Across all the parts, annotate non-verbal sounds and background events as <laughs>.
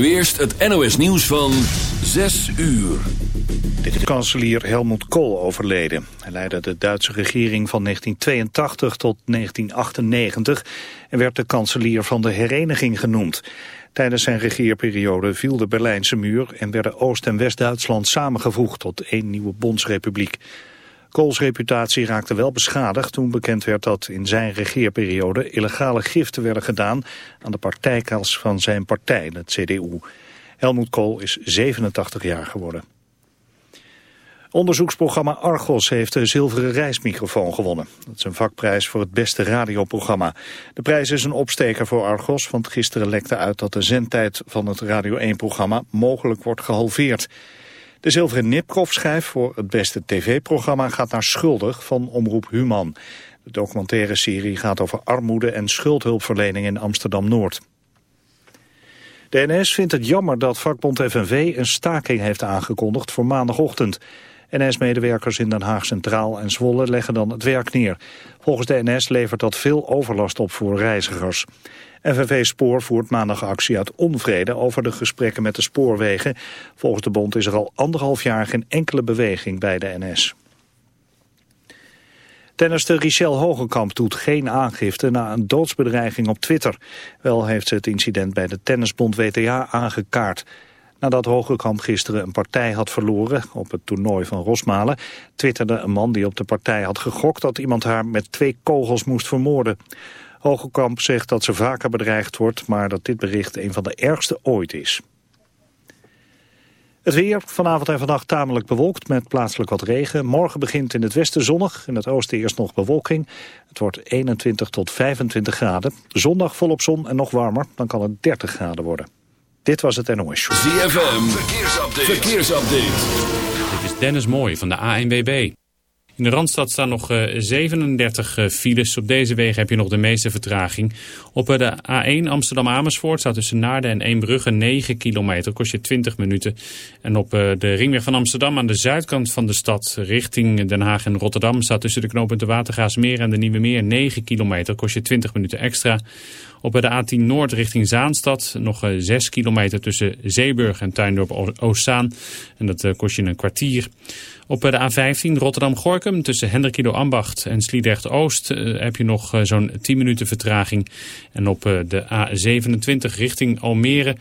Nu eerst het NOS nieuws van 6 uur. Dit is kanselier Helmut Kohl overleden. Hij leidde de Duitse regering van 1982 tot 1998 en werd de kanselier van de hereniging genoemd. Tijdens zijn regeerperiode viel de Berlijnse muur en werden Oost- en West-Duitsland samengevoegd tot één nieuwe bondsrepubliek. Kohls reputatie raakte wel beschadigd toen bekend werd dat in zijn regeerperiode illegale giften werden gedaan aan de partijkas van zijn partij, het CDU. Helmoet Kool is 87 jaar geworden. Onderzoeksprogramma Argos heeft de zilveren reismicrofoon gewonnen. Dat is een vakprijs voor het beste radioprogramma. De prijs is een opsteker voor Argos, want gisteren lekte uit dat de zendtijd van het Radio 1-programma mogelijk wordt gehalveerd. De zilveren Nipkoff-schijf voor het beste tv-programma gaat naar Schuldig van Omroep Human. De documentaire serie gaat over armoede en schuldhulpverlening in Amsterdam-Noord. De NS vindt het jammer dat vakbond FNV een staking heeft aangekondigd voor maandagochtend. NS-medewerkers in Den Haag Centraal en Zwolle leggen dan het werk neer. Volgens de NS levert dat veel overlast op voor reizigers. FNV Spoor voert maandag actie uit onvrede over de gesprekken met de spoorwegen. Volgens de bond is er al anderhalf jaar geen enkele beweging bij de NS. Tennister Richel Hogenkamp doet geen aangifte na een doodsbedreiging op Twitter. Wel heeft ze het incident bij de tennisbond WTA aangekaart. Nadat Hogenkamp gisteren een partij had verloren op het toernooi van Rosmalen... twitterde een man die op de partij had gegokt dat iemand haar met twee kogels moest vermoorden. Hogekamp zegt dat ze vaker bedreigd wordt, maar dat dit bericht een van de ergste ooit is. Het weer, vanavond en vannacht tamelijk bewolkt met plaatselijk wat regen. Morgen begint in het westen zonnig, in het oosten eerst nog bewolking. Het wordt 21 tot 25 graden. Zondag volop zon en nog warmer, dan kan het 30 graden worden. Dit was het NOS Show. ZFM, verkeersupdate. verkeersupdate. Dit is Dennis Mooij van de ANWB. In de Randstad staan nog 37 eh, eh, files. Op deze wegen heb je nog de meeste vertraging. Op eh, de A1 Amsterdam-Amersfoort staat tussen Naarden en Eembrugge 9 kilometer. Kost je 20 minuten. En op de ringweg van Amsterdam aan de zuidkant van de stad richting Den Haag en Rotterdam... staat tussen de knooppunten Watergaasmeer en de Nieuwe Meer 9 kilometer. Kost je 20 minuten extra. Op de A10 Noord richting Zaanstad nog 6 kilometer tussen Zeeburg en Tuindorp Oostzaan. En dat kost je een kwartier. Op de A15 Rotterdam-Gorkum tussen Hendrikido Ambacht en Sliedrecht-Oost eh, heb je nog eh, zo'n 10 minuten vertraging. En op eh, de A27 richting Almere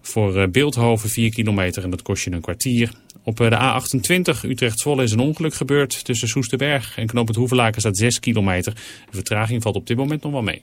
voor Beeldhoven 4 kilometer en dat kost je een kwartier. Op de A28 Utrecht-Zwolle is een ongeluk gebeurd. Tussen Soesterberg en Knoop het Hoevelaken staat 6 kilometer. De vertraging valt op dit moment nog wel mee.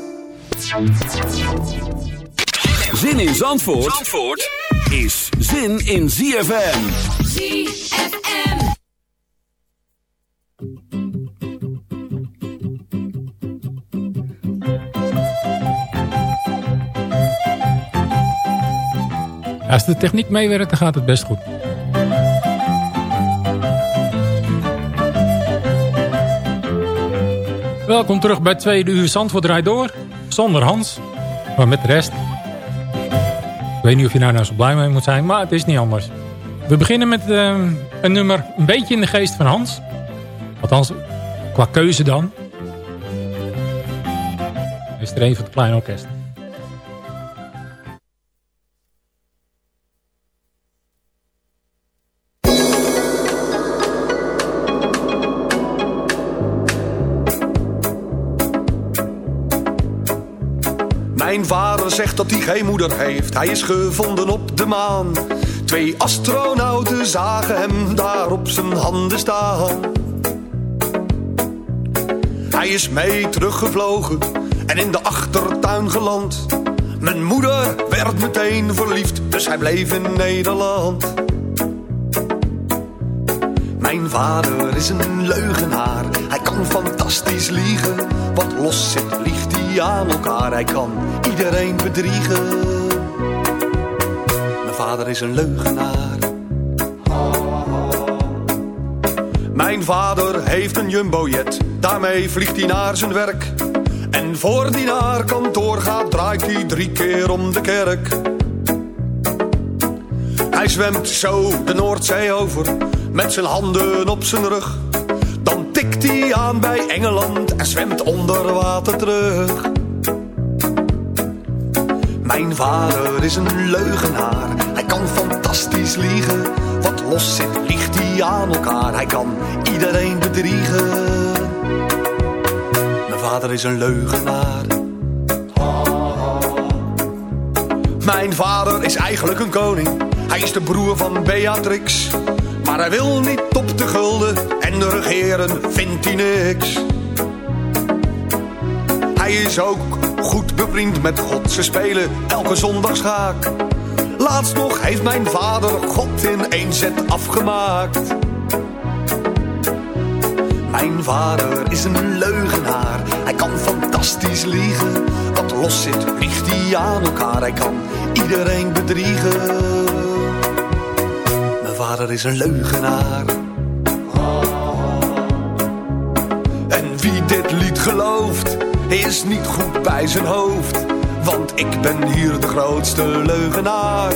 Zin in Zandvoort, Zandvoort is zin in ZFM. ZFM. Als de techniek meewerkt, dan gaat het best goed. Welkom terug bij tweede uur Zandvoort draait door. Zonder Hans, maar met de rest. Ik weet niet of je daar nou zo blij mee moet zijn, maar het is niet anders. We beginnen met uh, een nummer een beetje in de geest van Hans. Althans, qua keuze dan. Is er een van het kleine orkest. Mijn vader zegt dat hij geen moeder heeft. Hij is gevonden op de maan. Twee astronauten zagen hem daar op zijn handen staan. Hij is mee teruggevlogen en in de achtertuin geland. Mijn moeder werd meteen verliefd, dus hij bleef in Nederland. Mijn vader is een leugenaar, hij kan fantastisch liegen. Wat los zit, liegt hij aan elkaar, hij kan iedereen bedriegen. Mijn vader is een leugenaar. Mijn vader heeft een jumbojet, daarmee vliegt hij naar zijn werk. En voor hij naar kantoor gaat, draait hij drie keer om de kerk. Hij zwemt zo de Noordzee over, met zijn handen op zijn rug. Dan tikt hij aan bij Engeland en zwemt onder water terug. Mijn vader is een leugenaar, hij kan fantastisch liegen. Wat los zit, ligt hij aan elkaar, hij kan iedereen bedriegen. Mijn vader is een leugenaar. Mijn vader is eigenlijk een koning, hij is de broer van Beatrix. Maar hij wil niet op de gulden en regeren vindt hij niks. Hij is ook goed bevriend met God, ze spelen elke zondag schaak. Laatst nog heeft mijn vader God in één zet afgemaakt. Mijn vader is een leugenaar, hij kan fantastisch liegen. Wat los zit, ligt hij aan elkaar, hij kan iedereen bedriegen. Mijn vader is een leugenaar. En wie dit lied gelooft, is niet goed bij zijn hoofd. Want ik ben hier de grootste leugenaar.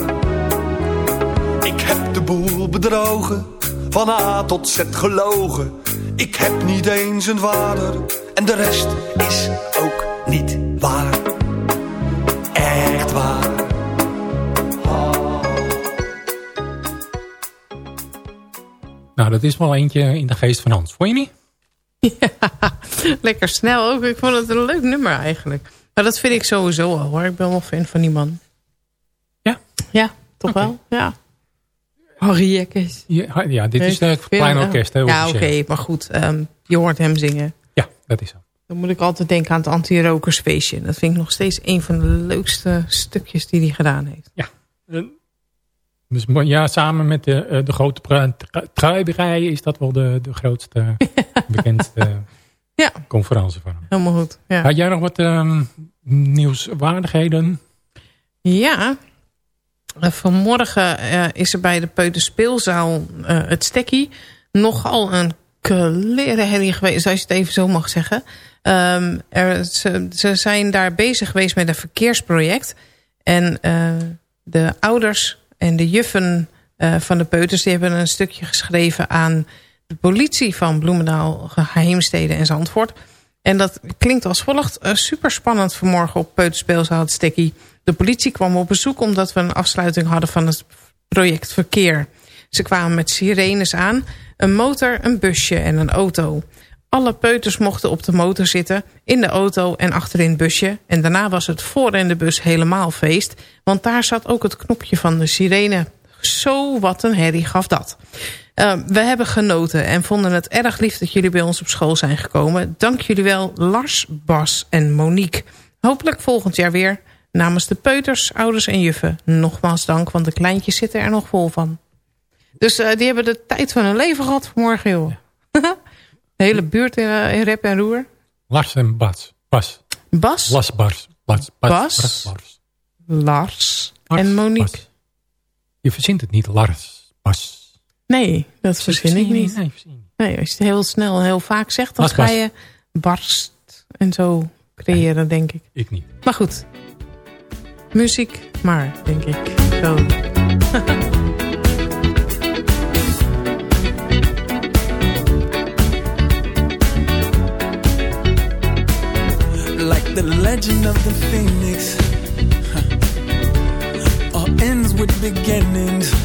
Ik heb de boel bedrogen, van A tot Z gelogen. Ik heb niet eens een vader, en de rest is ook niet waar. Echt waar. Nou, dat is wel eentje in de geest van Hans. Vond je niet? <laughs> <laughs> Lekker snel ook. Ik vond het een leuk nummer eigenlijk. Maar dat vind ik sowieso al hoor. Ik ben wel fan van die man. Ja? Ja, toch wel? Ja. Harry Jekkes. Ja, ja dit is ik klein orkest. Hè, Ja, oké. maar goed. ehm, je hoort hem zingen. Ja, dat is zo. Dan moet ik altijd denken aan het anti-rokersfeestje. Dat vind ik nog steeds een van de leukste stukjes die hij gedaan heeft. Dus mo- ja, samen met de, eh, de grote truiberij is dat wel de, de grootste, bekendste Ja. conferentie van hem. Helemaal goed. Ja. Had jij nog wat ehm, nieuwswaardigheden? Ja, Eh, vanmorgen eh, is er bij de Peuterspeelzaal eh het stekkie nogal een klerenherrie geweest, als je het even zo mag zeggen. Ehm, er, ze, ze zijn daar bezig geweest met een verkeersproject. En de ouders en de juffen van de peuters... die hebben een stukje geschreven aan de politie van Bloemendaal, Heemstede en Zandvoort... En dat klinkt als volgt. Uh, super spannend vanmorgen op Peuterspeelzaal het stekkie. De politie kwam op bezoek omdat we een afsluiting hadden van het project Verkeer. Ze kwamen met sirenes aan, een motor, een busje en een auto. Alle peuters mochten op de motor zitten, in de auto en achterin het busje. En daarna was het voor in de bus helemaal feest. Want daar zat ook het knopje van de sirene. Zo wat een herrie gaf dat. Uh, we hebben genoten en vonden het erg lief dat jullie bij ons op school zijn gekomen. Dank jullie wel, Lars, Bas en Monique. Hopelijk volgend jaar weer. Namens de peuters, ouders en juffen. Nogmaals dank, want de kleintjes zitten er nog vol van. Dus uh, die hebben de tijd van hun leven gehad vanmorgen, joh. <laughs> de hele buurt in, uh, in rep en roer. Lars en Bas. Bas. Bas. Las Bas. Bas. Bas. Bas. Lars. Lars. en Monique. Bas. Je verzint het niet, Lars. Bas. Nee, dat verzin ik niet. Nee, nee, als je het heel snel en heel vaak zegt, dan ga je barst en zo creëren, nee, denk ik. Ik niet. Maar goed. Muziek, maar, denk ik. Zo. like the legend of the phoenix huh. all ends with beginnings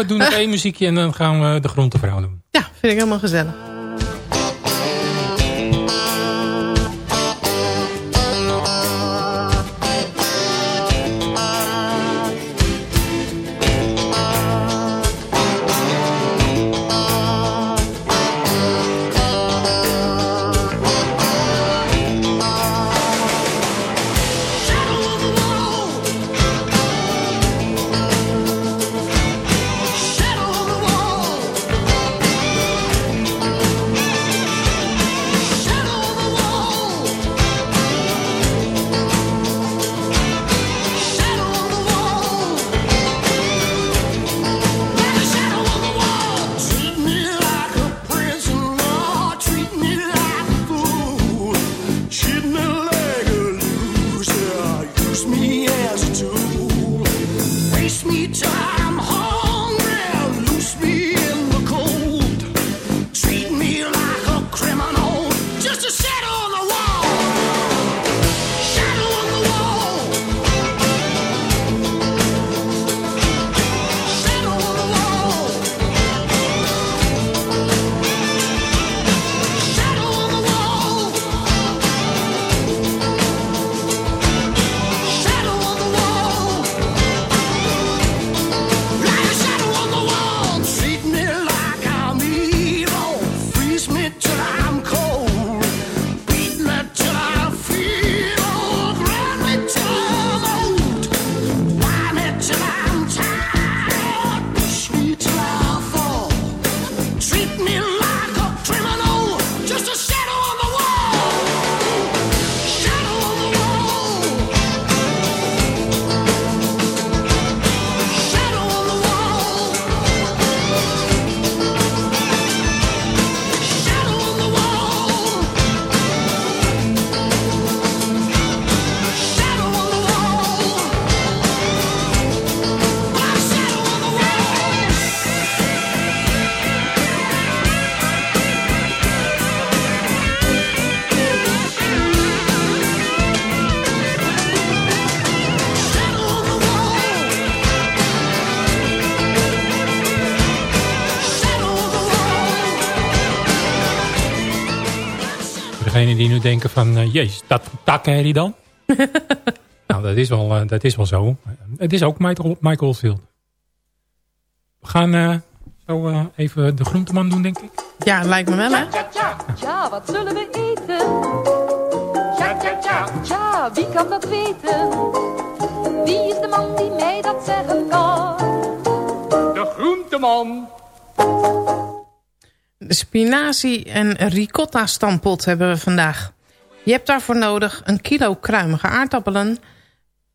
we doen nog eh. één muziekje en dan gaan we de grond te. Ja, vind ik helemaal gezellig. denken van, eh, jezus, dat takkenherrie dan? <laughs> nou, dat is, wel, eh, dat is wel zo. Het is ook Michael, Michael Oldfield. We gaan eh, zo even de groenteman doen, denk ik. Ja, lijkt me wel, hè? Ja, wat zullen we eten? Ja, ja. Ja, wie kan dat weten? Wie is de man die mij dat zeggen kan? De groenteman. De spinazie en ricotta stampot hebben we vandaag. Je hebt daarvoor nodig een kilo kruimige aardappelen...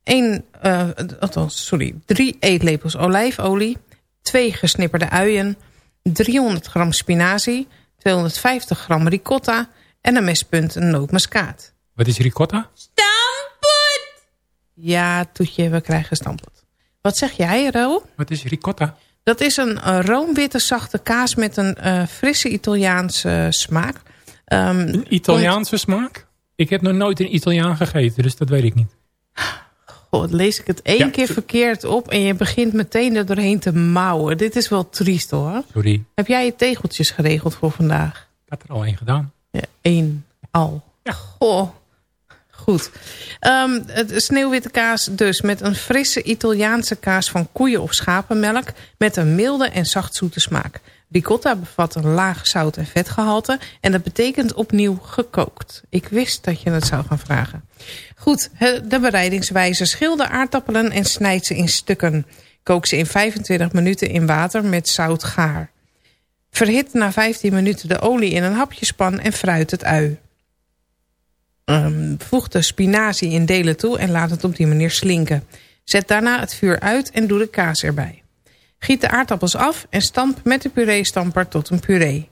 Een, eh, althans, sorry, drie eetlepels olijfolie... twee gesnipperde uien... 300 gram spinazie... 250 gram ricotta... en een mespunt een nootmuskaat. Wat is ricotta? Stampot! Ja, toetje, we krijgen stampot. Wat zeg jij, Ro? Wat is ricotta? Dat is een eh, roomwitte zachte kaas met een eh, frisse Italiaanse smaak. Ehm, Een Italiaanse smaak? Ik heb nog nooit een Italiaan gegeten, dus dat weet ik niet. God, lees ik het één Ja, keer verkeerd op... en je begint meteen er doorheen te mouwen. Dit is wel triest, hoor. Sorry, Heb jij je tegeltjes geregeld voor vandaag? ik had er al één gedaan. Ja, één al. Goh. Goed. Ehm, het sneeuwwitte kaas dus met een frisse Italiaanse kaas van koeien of schapenmelk... met een milde en zachtzoete smaak. Ricotta bevat een laag zout- en vetgehalte... en dat betekent opnieuw gekookt. Ik wist dat je het zou gaan vragen. Goed, de bereidingswijze. Schil de aardappelen en snijd ze in stukken. Kook ze in 25 minuten in water met zout gaar. Verhit na 15 minuten de olie in een hapjespan en fruit het ui. Ehm, voeg de spinazie in delen toe en laat het op die manier slinken. Zet daarna het vuur uit en doe de kaas erbij. Giet de aardappels af en stamp met de puree-stamper tot een puree.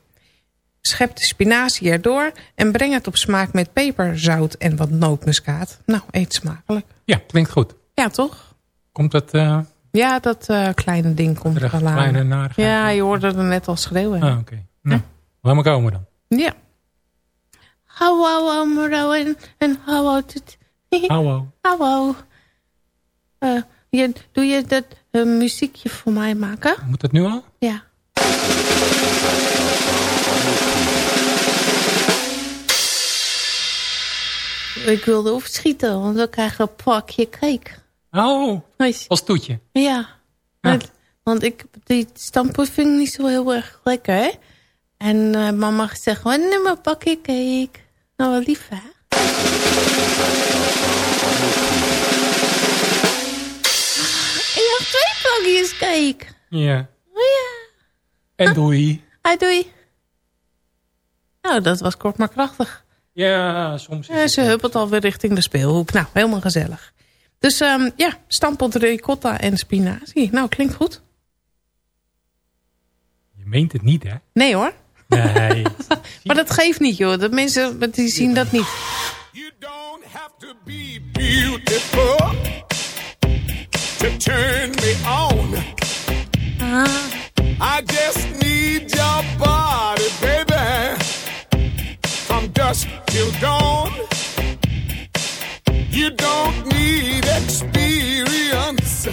Schep de spinazie erdoor en breng het op smaak met peper, zout en wat nootmuskaat. Nou, eet smakelijk. Ja, klinkt goed. Ja, toch? Komt dat... eh Ja, dat eh, kleine ding komt Er wel aan. kleine Ja, je hoorde er net al schreeuwen. Ah, oké. Nou, laat maar komen dan. Ja. Hallo, mevrouw en, en tot- Hallo. Hallo. Eh, je, doe je dat eh, muziekje voor mij maken? Moet dat nu al? Ja. Ik wilde opschieten, want we krijgen een pakje cake. Oh, als toetje. Ja. Ja. Want, want ik, die stamppot vind ik niet zo heel erg lekker? En eh, mama zegt gewoon, neem maar een pakje cake. Nou, wel lief, hè? Ik heb twee pakjes cake. Ja. Oh ja. En doei. Hi, doei. Nou, dat was kort maar krachtig. Ja, soms is Ja, ze huppelt alweer richting de speelhoek. Nou, helemaal gezellig. Dus ehm, ja, stampot ricotta en spinazie. Nou, klinkt goed. Je meent het niet, hè? Nee hoor. Nee. <laughs> Maar dat geeft niet, joh. De mensen die zien dat niet. You don't have to be beautiful to turn me on. I just need your body, baby, from dusk till dawn. You don't need experience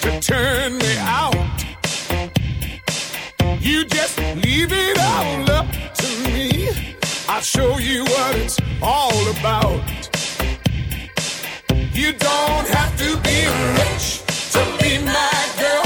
to turn me out. You just leave it all up to me. I'll show you what it's all about. You don't have to be rich to be my girl.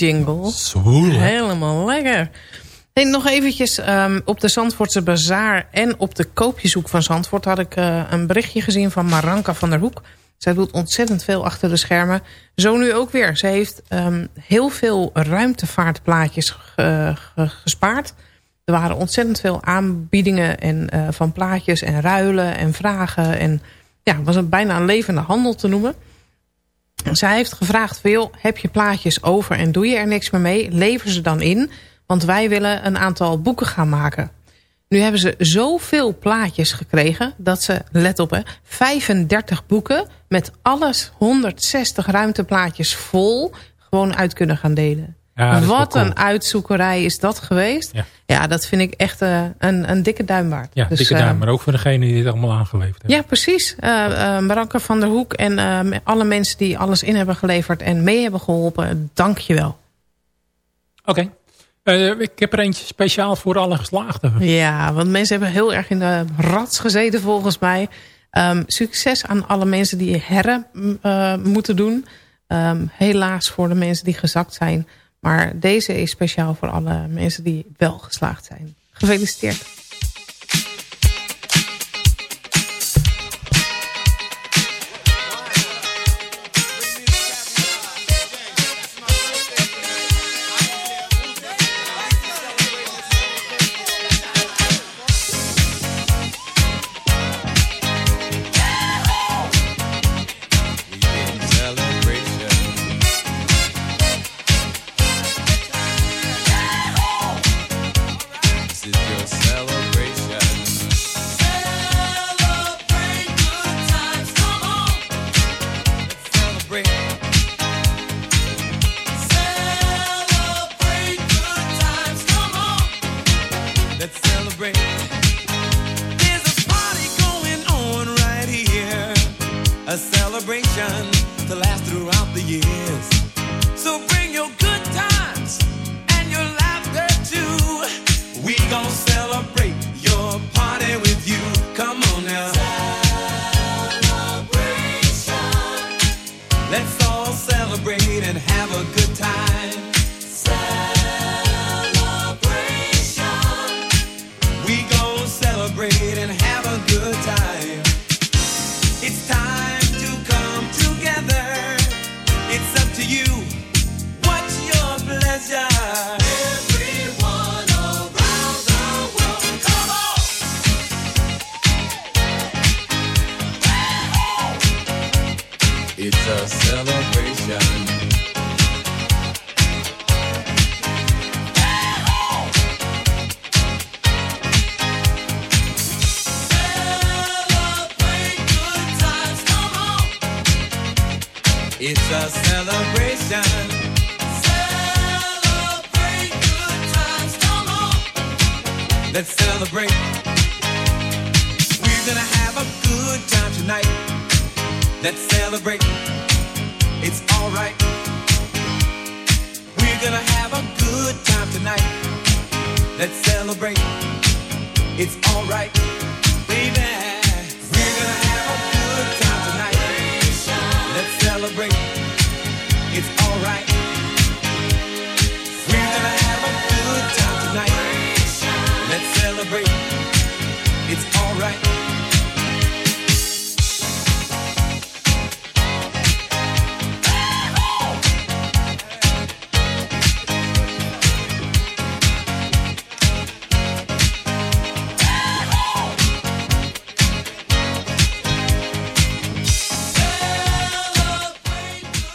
Jingle. Helemaal lekker. Hey, nog eventjes ehm, op de Zandvoortse Bazaar en op de koopjeshoek van Zandvoort... had ik eh, een berichtje gezien van Maranka van der Hoek. Zij doet ontzettend veel achter de schermen. Zo nu ook weer. Ze heeft ehm, heel veel ruimtevaartplaatjes ge- ge- gespaard. Er waren ontzettend veel aanbiedingen en, eh, van plaatjes en ruilen en vragen. En ja, het was een, bijna een levende handel te noemen. Zij heeft gevraagd, joh, heb je plaatjes over en doe je er niks meer mee? Lever ze dan in, want wij willen een aantal boeken gaan maken. Nu hebben ze zoveel plaatjes gekregen dat ze, let op hè, 35 boeken met alles 160 ruimteplaatjes vol gewoon uit kunnen gaan delen. Ja, Wat een uitzoekerij is dat geweest. Ja, dat vind ik echt eh, een, een dikke duim waard. Ja, Dus, dikke eh, duim. Maar ook voor degene die het allemaal aangeleverd heeft. ja, precies. Uh, Maranka van der Hoek en alle mensen die alles in hebben geleverd en mee hebben geholpen, dank je wel. Oké. Ik heb er eentje speciaal voor alle geslaagden. Ja, want mensen hebben heel erg in de rats gezeten volgens mij. Um, succes aan alle mensen die herren moeten doen. Um, helaas voor de mensen die gezakt zijn. Maar deze is speciaal voor alle mensen die wel geslaagd zijn. Gefeliciteerd.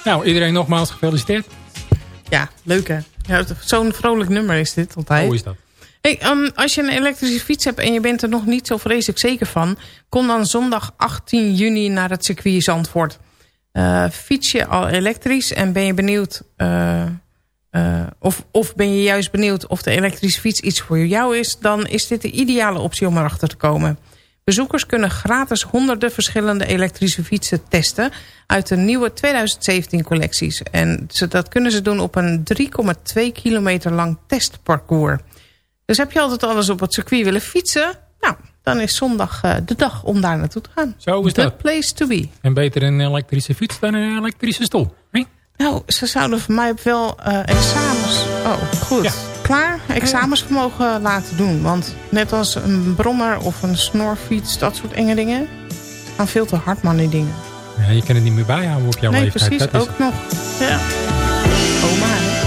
Nou, iedereen nogmaals gefeliciteerd. Ja, leuk hè. Ja, Zo'n vrolijk nummer is dit altijd. Hoe is dat? Hey, um, als je een elektrische fiets hebt en je bent er nog niet zo vreselijk zeker van... kom dan zondag 18 juni naar het circuit Zandvoort. Uh, fiets je al elektrisch en ben je benieuwd... Uh, uh, of, of ben je juist benieuwd of de elektrische fiets iets voor jou is... dan is dit de ideale optie om erachter te komen. Bezoekers kunnen gratis honderden verschillende elektrische fietsen testen... uit de nieuwe 2017 collecties. En ze, dat kunnen ze doen op een 3,2 kilometer lang testparcours... Dus heb je altijd alles op het circuit willen fietsen... Nou, dan is zondag uh, de dag om daar naartoe te gaan. Zo is The dat. place to be. En beter een elektrische fiets dan een elektrische stoel. He? Nou, ze zouden voor mij wel uh, examens... Oh, goed. Ja. Klaar? Examens vermogen laten doen. Want net als een brommer of een snorfiets... dat soort enge dingen... gaan veel te hard man die dingen. Ja, je kan het niet meer bijhouden op jouw nee, leeftijd. precies. dat ook nog. Ja. Oma, hè?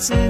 Too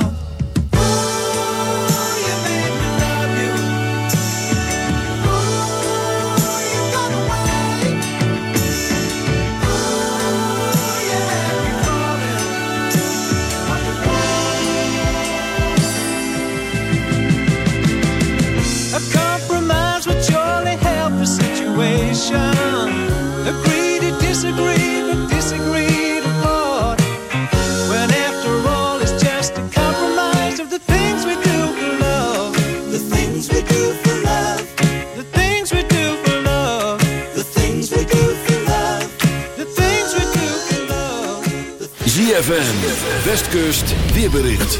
Westkust, weerbericht.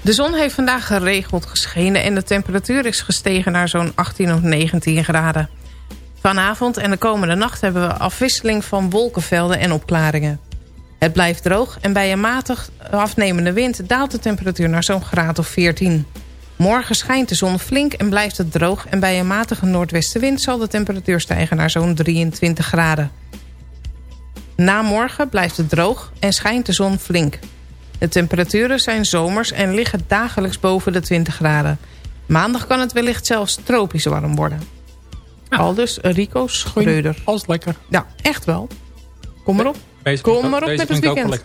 De zon heeft vandaag geregeld geschenen en de temperatuur is gestegen naar zo'n 18 of 19 graden. Vanavond en de komende nacht hebben we afwisseling van wolkenvelden en opklaringen. Het blijft droog en bij een matig afnemende wind daalt de temperatuur naar zo'n graad of 14. Morgen schijnt de zon flink en blijft het droog en bij een matige noordwestenwind zal de temperatuur stijgen naar zo'n 23 graden. Na morgen blijft het droog en schijnt de zon flink. De temperaturen zijn zomers en liggen dagelijks boven de 20 graden. Maandag kan het wellicht zelfs tropisch warm worden. Al dus Rico Schreuder. Alles lekker. Ja, echt wel. Kom maar op. Deze Kom vind ik maar ook- op deze met het weekend.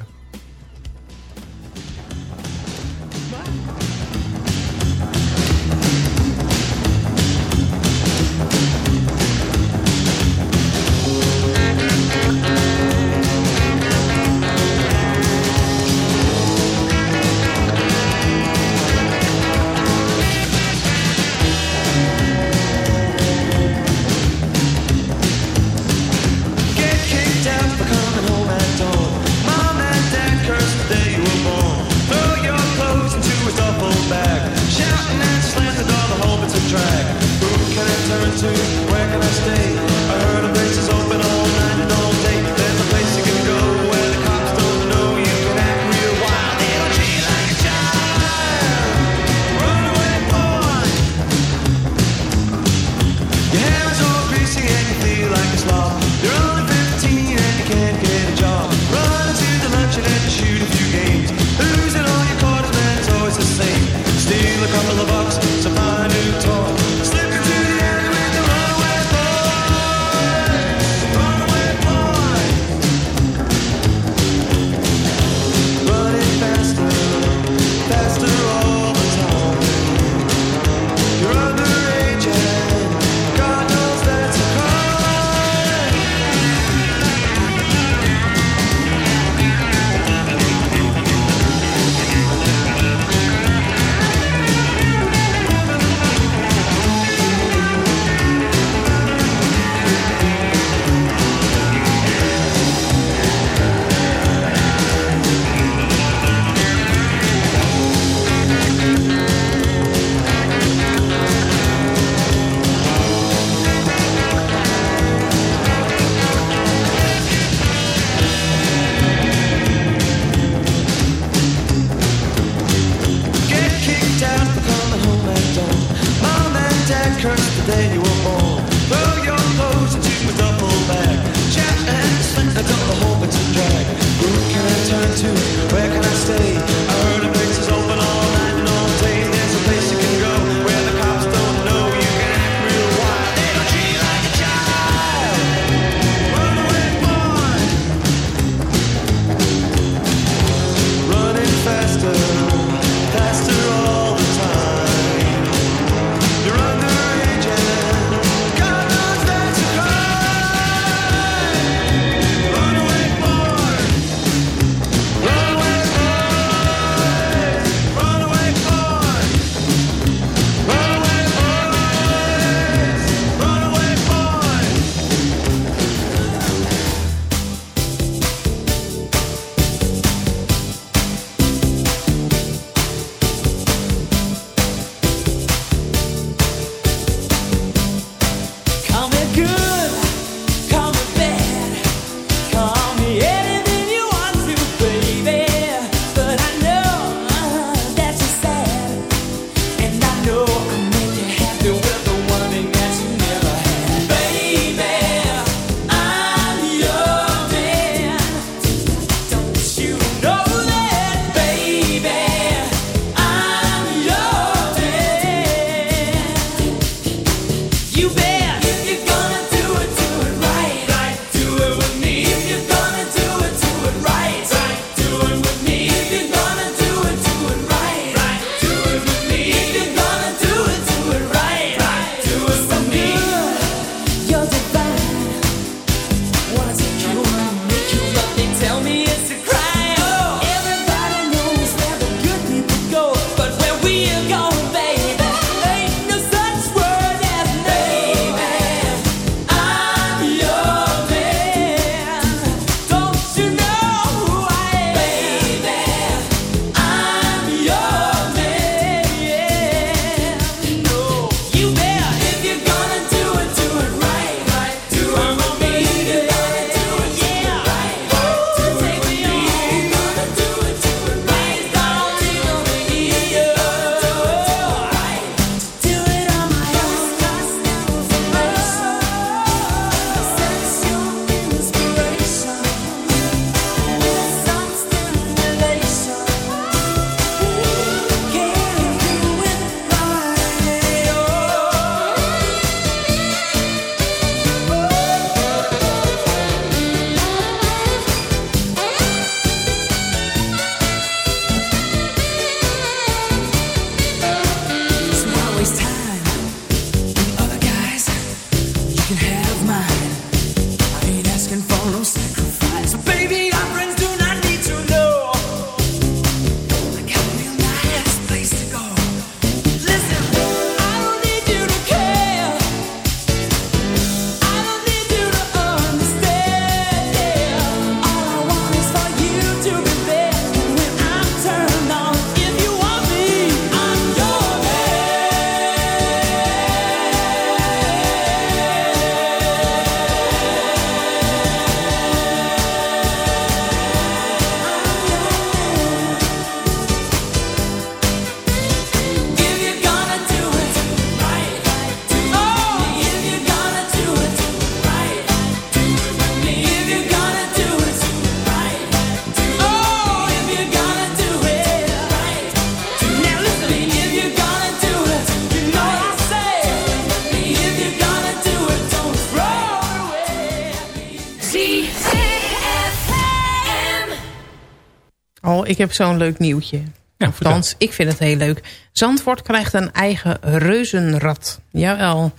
Ik heb zo'n leuk nieuwtje. Althans, ik vind het heel leuk. Zandvoort krijgt een eigen reuzenrad. Jawel.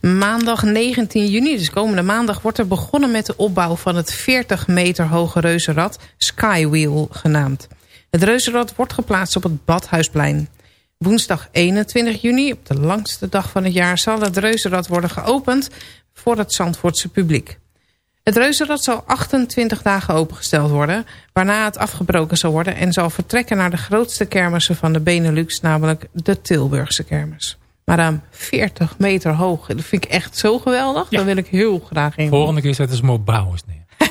Maandag 19 juni, dus komende maandag... wordt er begonnen met de opbouw van het 40 meter hoge reuzenrad... Skywheel genaamd. Het reuzenrad wordt geplaatst op het Badhuisplein. Woensdag 21 juni, op de langste dag van het jaar... zal het reuzenrad worden geopend voor het Zandvoortse publiek. Het reuzenrad zal 28 dagen opengesteld worden... waarna het afgebroken zal worden... en zal vertrekken naar de grootste kermissen van de Benelux... namelijk de Tilburgse kermis. Maar dan 40 meter hoog. Dat vind ik echt zo geweldig. Daar wil ik heel graag in. Volgende keer zetten ze me op Bouwers neer. <laughs>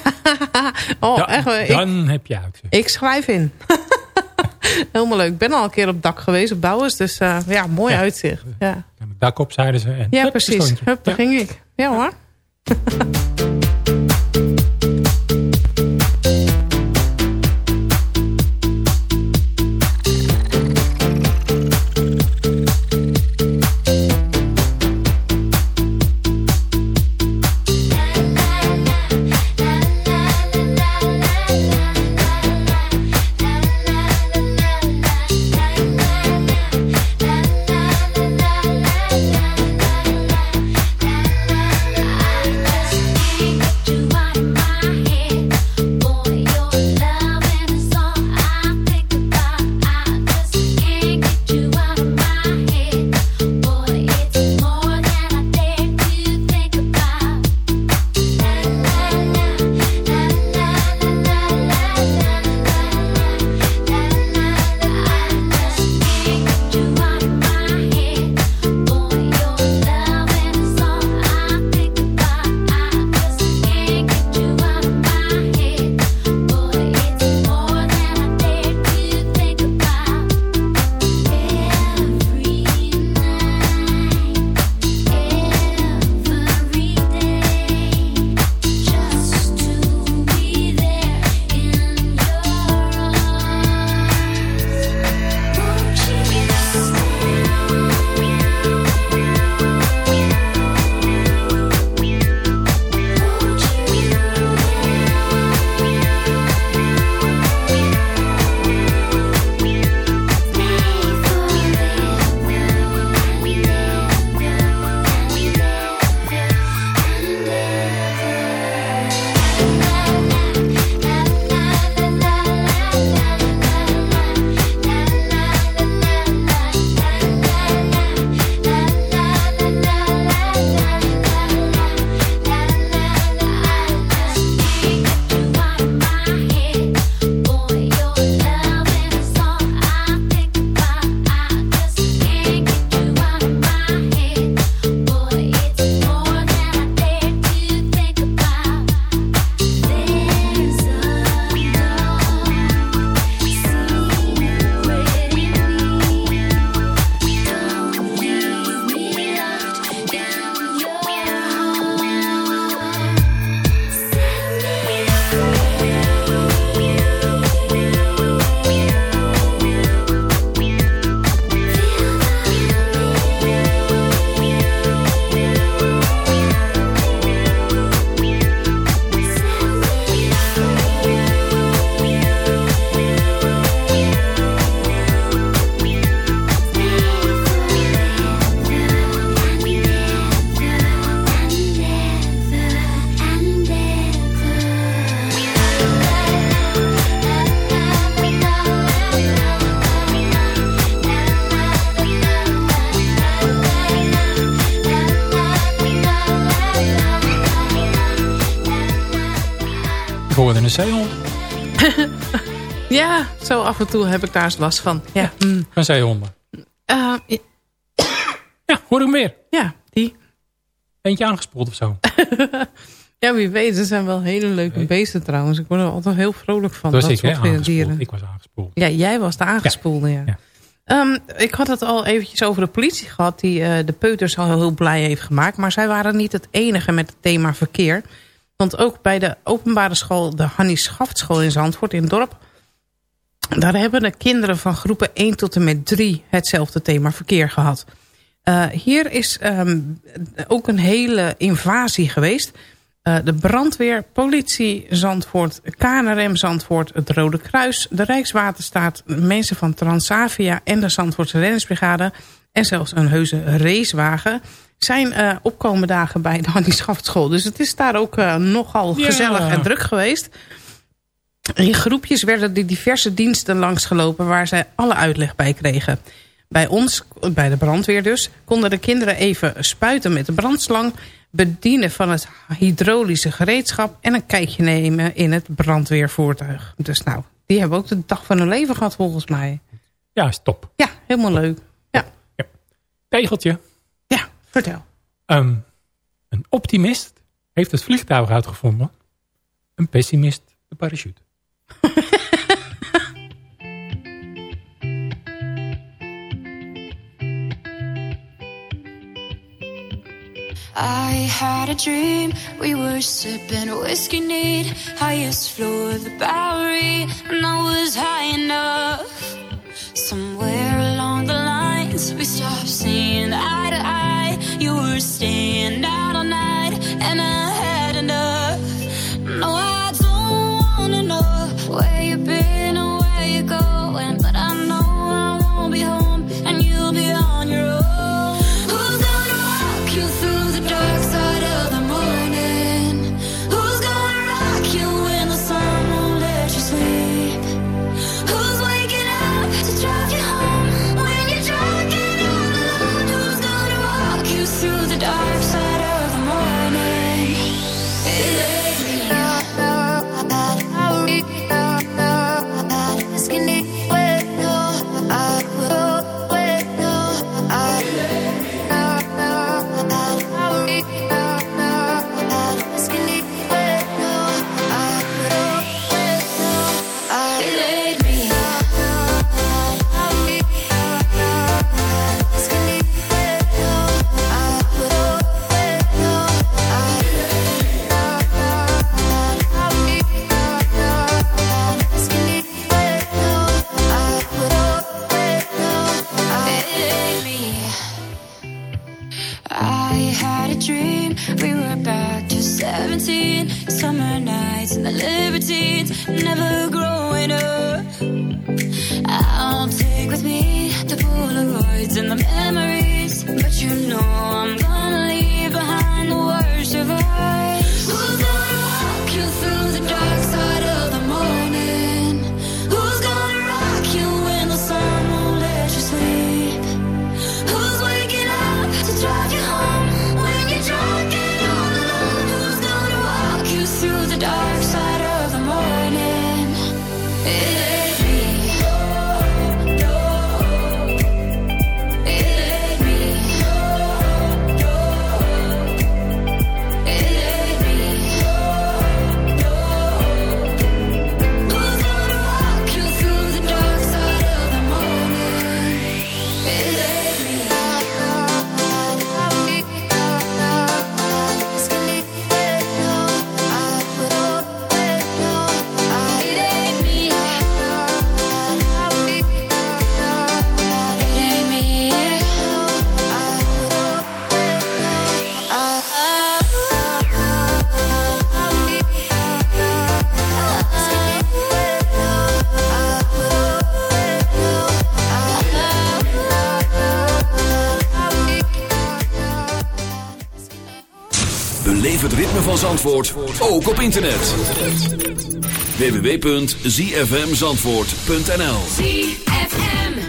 Oh, Da- echt? dan heb je uit. ik schrijf in. <laughs> Helemaal leuk. Ik ben al een keer op dak geweest op Bouwers. Dus eh, ja, mooi Ja. uitzicht. Ja, dak op, zeiden ze. En ja hup, precies. Hup, daar ging ik. Ja hoor. <laughs> zeehond. <laughs> Ja, zo af en toe heb ik daar eens last van. Ja, mm. Een zeehonden. Eh, <coughs> Ja, hoor ik meer. ja die. Eentje aangespoeld of zo. <laughs> Ja, wie weet. Ze zijn wel hele leuke beesten trouwens. Ik word er altijd heel vrolijk van. Dat ik, soort dieren. Ik was aangespoeld. Ja, jij was de aangespoelde, ja. Ja. Ehm, ik had het al eventjes over de politie gehad... die eh, de peuters al heel blij heeft gemaakt. Maar zij waren niet het enige met het thema verkeer. Want ook bij de openbare school... de Hannie Schaftschool in Zandvoort in het dorp... daar hebben de kinderen van groepen 1 tot en met 3... hetzelfde thema verkeer gehad. Eh, hier is ehm, ook een hele invasie geweest... Eh, de brandweer, politie Zandvoort, KNRM Zandvoort, het Rode Kruis, de Rijkswaterstaat, mensen van Transavia en de Zandvoortse Reddingsbrigade en zelfs een heuse racewagen zijn eh, opkomende dagen bij de Hannie Schaftschool. Dus het is daar ook eh, nogal Ja. gezellig en druk geweest. In groepjes werden de diverse diensten langsgelopen waar zij alle uitleg bij kregen. Bij ons, bij de brandweer dus, konden de kinderen even spuiten met de brandslang... bedienen van het hydraulische gereedschap... en een kijkje nemen in het brandweervoertuig. Dus nou, die hebben ook de dag van hun leven gehad volgens mij. Ja, stop. Ja, helemaal leuk. Ja, Tegeltje. Vertel. Ehm, een optimist heeft het vliegtuig uitgevonden. Een pessimist de parachute. I had a dream. We were sipping whiskey neat, highest floor of the Bowery, and I was high enough. Somewhere ook op internet. www.zfmzandvoort.nl ZFM.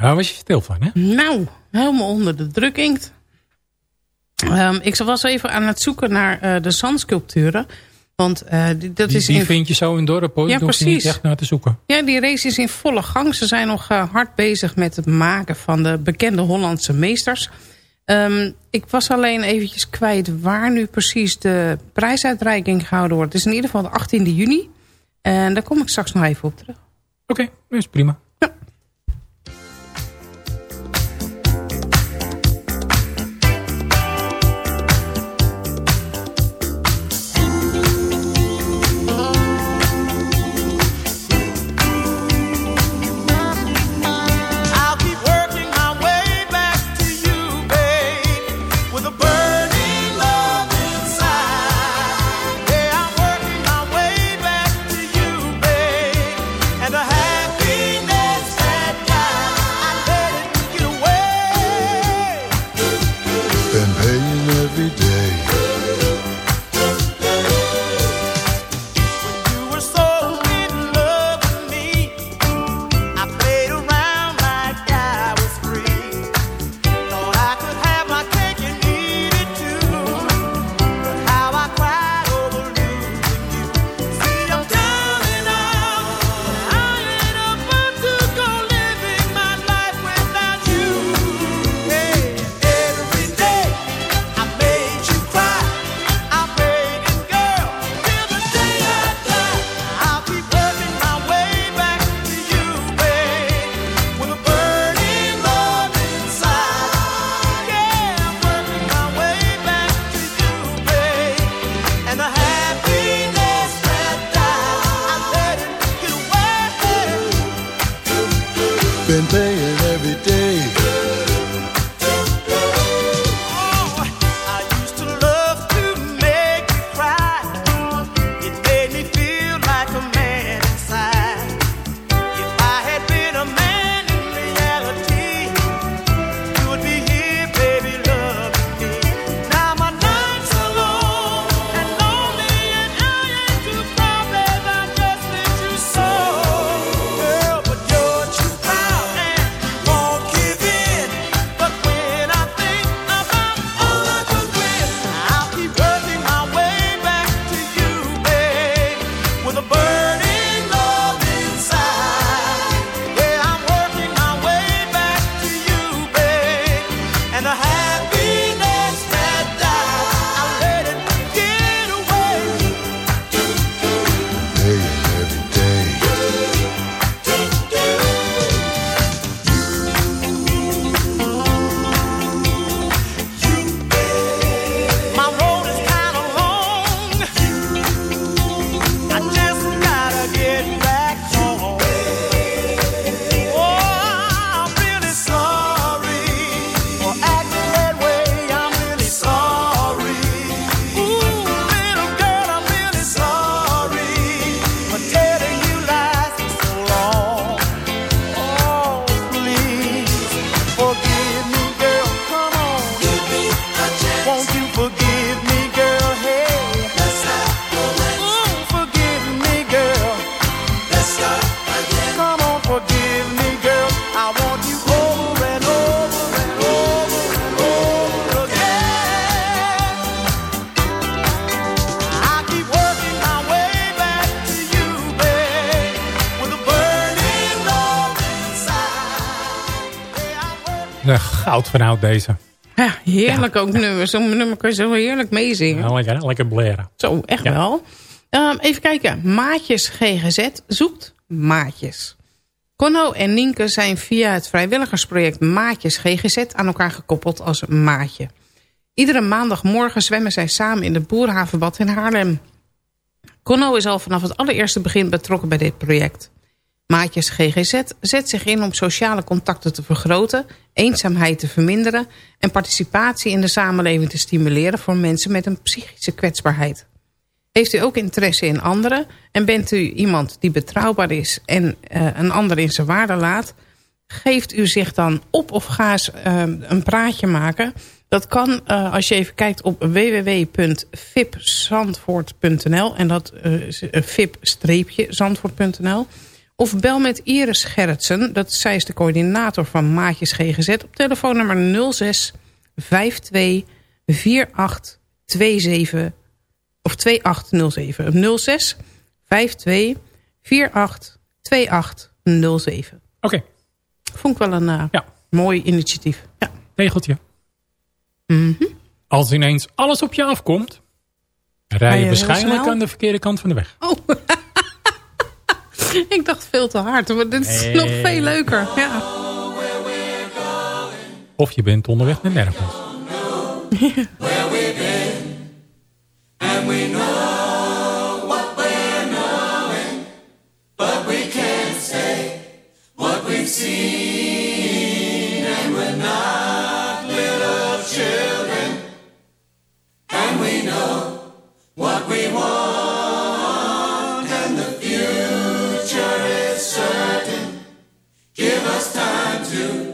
Ja, was je stil van, hè? Nou, helemaal onder de druk inkt. Ehm, ik was even aan het zoeken naar eh, de zandsculpturen. Want eh, die- dat Die, is die in vind je zo in dorp, hoor. Ja, je niet precies. echt naar te zoeken. Ja, die race is in volle gang. Ze zijn nog eh, hard bezig met het maken van de bekende Hollandse meesters. Ehm, ik was alleen eventjes kwijt waar nu precies de prijsuitreiking gehouden wordt. Het is in ieder geval de 18e juni. En daar kom ik straks nog even op terug. Oké, dat is prima. De goud van oud deze. Ja, heerlijk ook nummer. Zo'n nummer kun je zo heerlijk meezingen. Ja, lekker, lekker blaren. Zo, echt wel. Ehm, even kijken. Maatjes GGZ zoekt maatjes. Conno en Nienke zijn via het vrijwilligersproject Maatjes GGZ aan elkaar gekoppeld als maatje. Iedere maandagmorgen zwemmen zij samen in de Boerhavenbad in Haarlem. Conno is al vanaf het allereerste begin betrokken bij dit project. Maatjes GGZ zet zich in om sociale contacten te vergroten, eenzaamheid te verminderen en participatie in de samenleving te stimuleren voor mensen met een psychische kwetsbaarheid. Heeft u ook interesse in anderen en bent u iemand die betrouwbaar is en eh, een ander in zijn waarde laat, geeft u zich dan op of ga eens eh, een praatje maken. Dat kan eh, als je even kijkt op www.vipzandvoort.nl en dat is, vip-zandvoort.nl. Of bel met Iris Gerritsen, dat zij is de coördinator van Maatjes GGZ... op telefoonnummer 06 52 48 27 of 2807. 06 52 48 2807. Oké. Vond ik wel een eh, mooi initiatief. Ja. Regeltje. Mhm. Als ineens alles op je afkomt... rij je je waarschijnlijk aan de verkeerde kant van de weg. Oh. <laughs> <laughs> ik dacht veel te hard, maar dit is Nee. nog veel leuker. Ja. Of je bent onderweg naar nergens. And we know first time to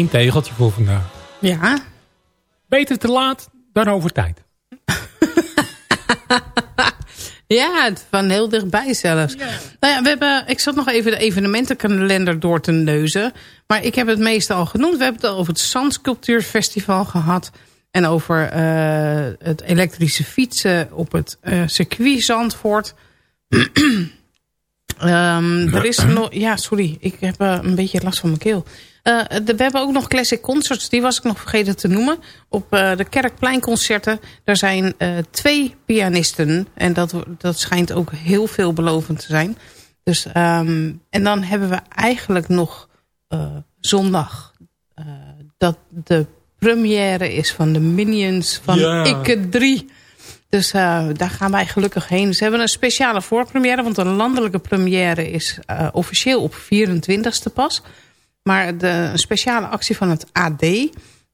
één tegeltje voor vandaag. Ja. Beter te laat dan over tijd. <laughs> Ja, het van heel dichtbij zelfs. Nou ja, we hebben, ik zat nog even de evenementenkalender door te neuzen. Maar ik heb het meeste al genoemd. We hebben het al over het Zandsculptuurfestival gehad. En over eh, het elektrische fietsen op het eh, circuit Zandvoort. <clears throat> Ehm, er is <clears throat> nog... Ja, sorry. Ik heb eh, een beetje last van mijn keel. Eh, de- we hebben ook nog Classic Concerts. Die was ik nog vergeten te noemen. Op eh, de Kerkpleinconcerten. Daar zijn eh, twee pianisten. En dat, dat schijnt ook heel veelbelovend te zijn. Dus, ehm, en dan hebben we eigenlijk nog zondag. dat de première is van de Minions van Ja. Ikke 3. Dus daar gaan wij gelukkig heen. Ze hebben een speciale voorpremière. Want een landelijke première is officieel op 24ste pas. Maar de speciale actie van het AD...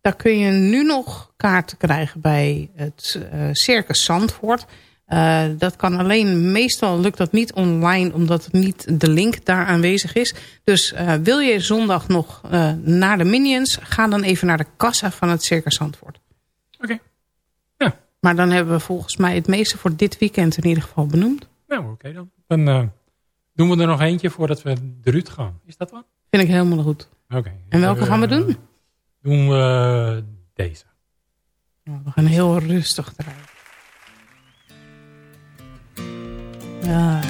daar kun je nu nog kaarten krijgen bij het eh, Circus Zandvoort. Eh, dat kan alleen, meestal lukt dat niet online... omdat niet de link daar aanwezig is. Dus eh, wil je zondag nog eh, naar de Minions... ga dan even naar de kassa van het Circus Zandvoort. Oké. Maar dan hebben we volgens mij het meeste voor dit weekend in ieder geval benoemd. Nou, oké dan. Dan eh, doen we er nog eentje voordat we eruit gaan. Is dat wat? Vind ik helemaal goed. Oké. En welke Eh, gaan we doen? Doen we deze. We gaan heel rustig draaien. Ja,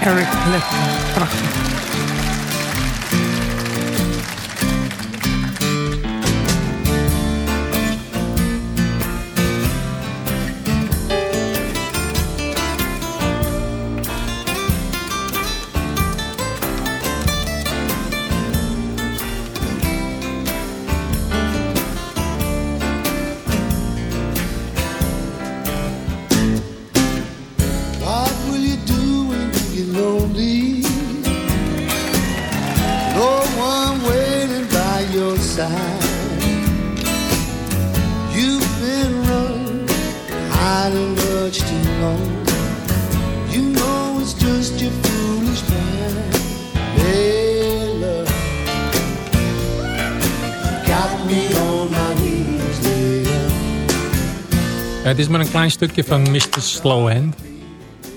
Eric Clapton. Prachtig. Het is maar een klein stukje van Mr. Slowhand.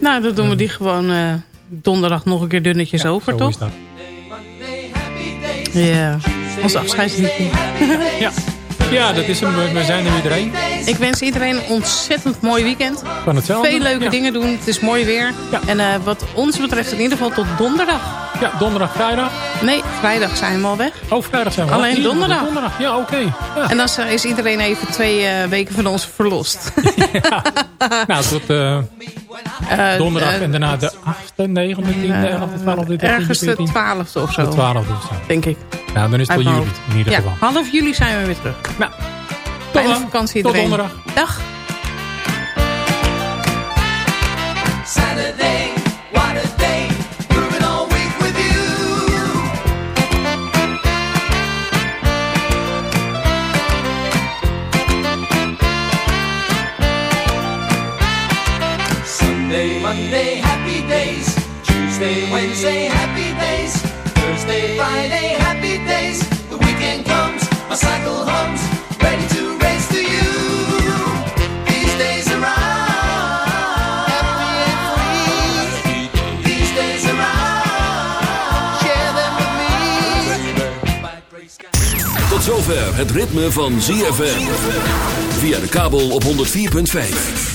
Nou, dan doen we die gewoon eh, donderdag nog een keer dunnetjes over, Zo toch? is dat. Ja, ons afscheidsliedje. <laughs> ja. Ja, dat is hem. We- zijn er weer doorheen. Ik wens iedereen een ontzettend mooi weekend. Van hetzelfde. Veel leuke Ja. dingen doen. Het is mooi weer. En eh, wat ons betreft in ieder geval tot donderdag. Ja, donderdag, vrijdag. Nee, vrijdag zijn we al weg. Oh, vrijdag zijn we al. Alleen donderdag. donderdag. Ja, oké. Ja. En dan is- is iedereen even twee eh, weken van ons verlost. <laughs> Nou, tot Eh, donderdag eh, en daarna de 8e, 9e, 10e, 11e, 12e, 13e, Ergens de 14e. 12e of zo. De 12e of zo. Denk ik. Nou, dan is het jullie hoofd. in ieder ja, geval. half juli zijn we weer terug. Nou, Fijne dan. vakantie Tot iedereen. donderdag. Dag. Saturday, Monday, happy days. Tuesday, Wednesday, happy days. Thursday, Friday, happy days. The weekend comes, my cycle hums, ready to race to you. These days around, these days around, share them with me. Tot zover het ritme van ZFM. Via de kabel op 104.5.